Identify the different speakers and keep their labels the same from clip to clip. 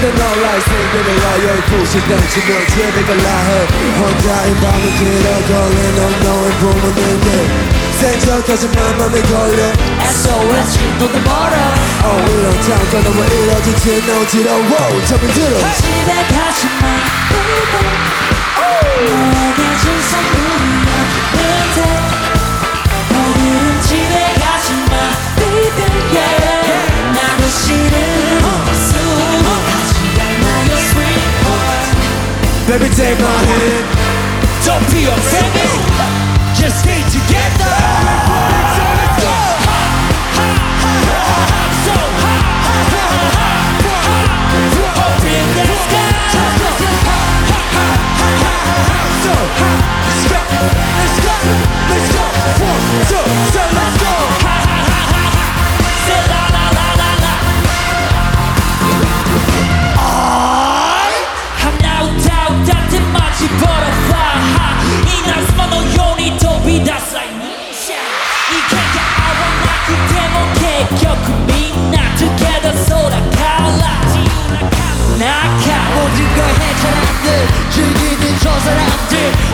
Speaker 1: 的脑来谁给的来有不是等级的绝对个拉黑皇家一把你记得可怜都能不能面对在这开始慢慢被拖累
Speaker 2: SOS 行动的 border
Speaker 1: 哦为了这样赚到我一流之前那我记得我这边记得
Speaker 2: 期待开始吗不懂我的真相不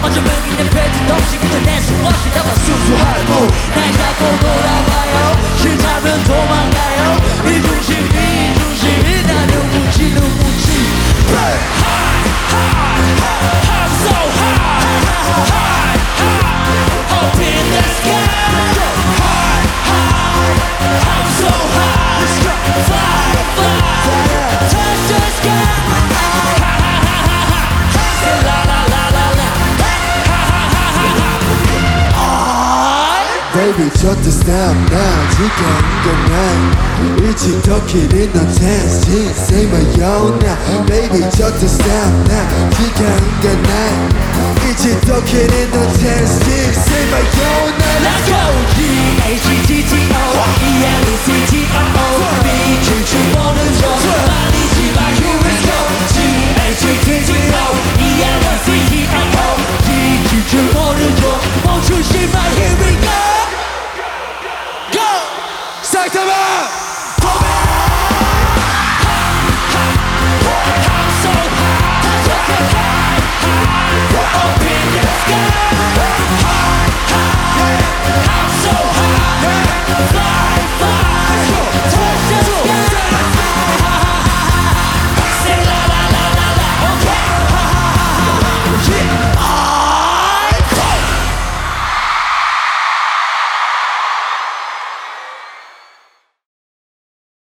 Speaker 2: 어쩌면 있는 배트 없이 그저 낼수 없이
Speaker 1: baby just stop now you can go now 일찍 터키는 넌 텐신 say my yo now baby just stop now you can go now 일찍 터키는 넌 텐신 say my yo now let's go!
Speaker 2: G H G T O. E L E C T O.
Speaker 1: Like to move!